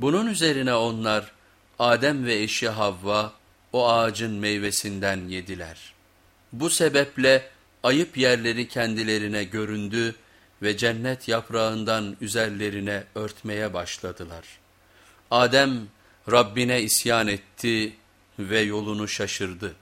Bunun üzerine onlar Adem ve eşi Havva o ağacın meyvesinden yediler. Bu sebeple ayıp yerleri kendilerine göründü ve cennet yaprağından üzerlerine örtmeye başladılar. Adem Rabbine isyan etti ve yolunu şaşırdı.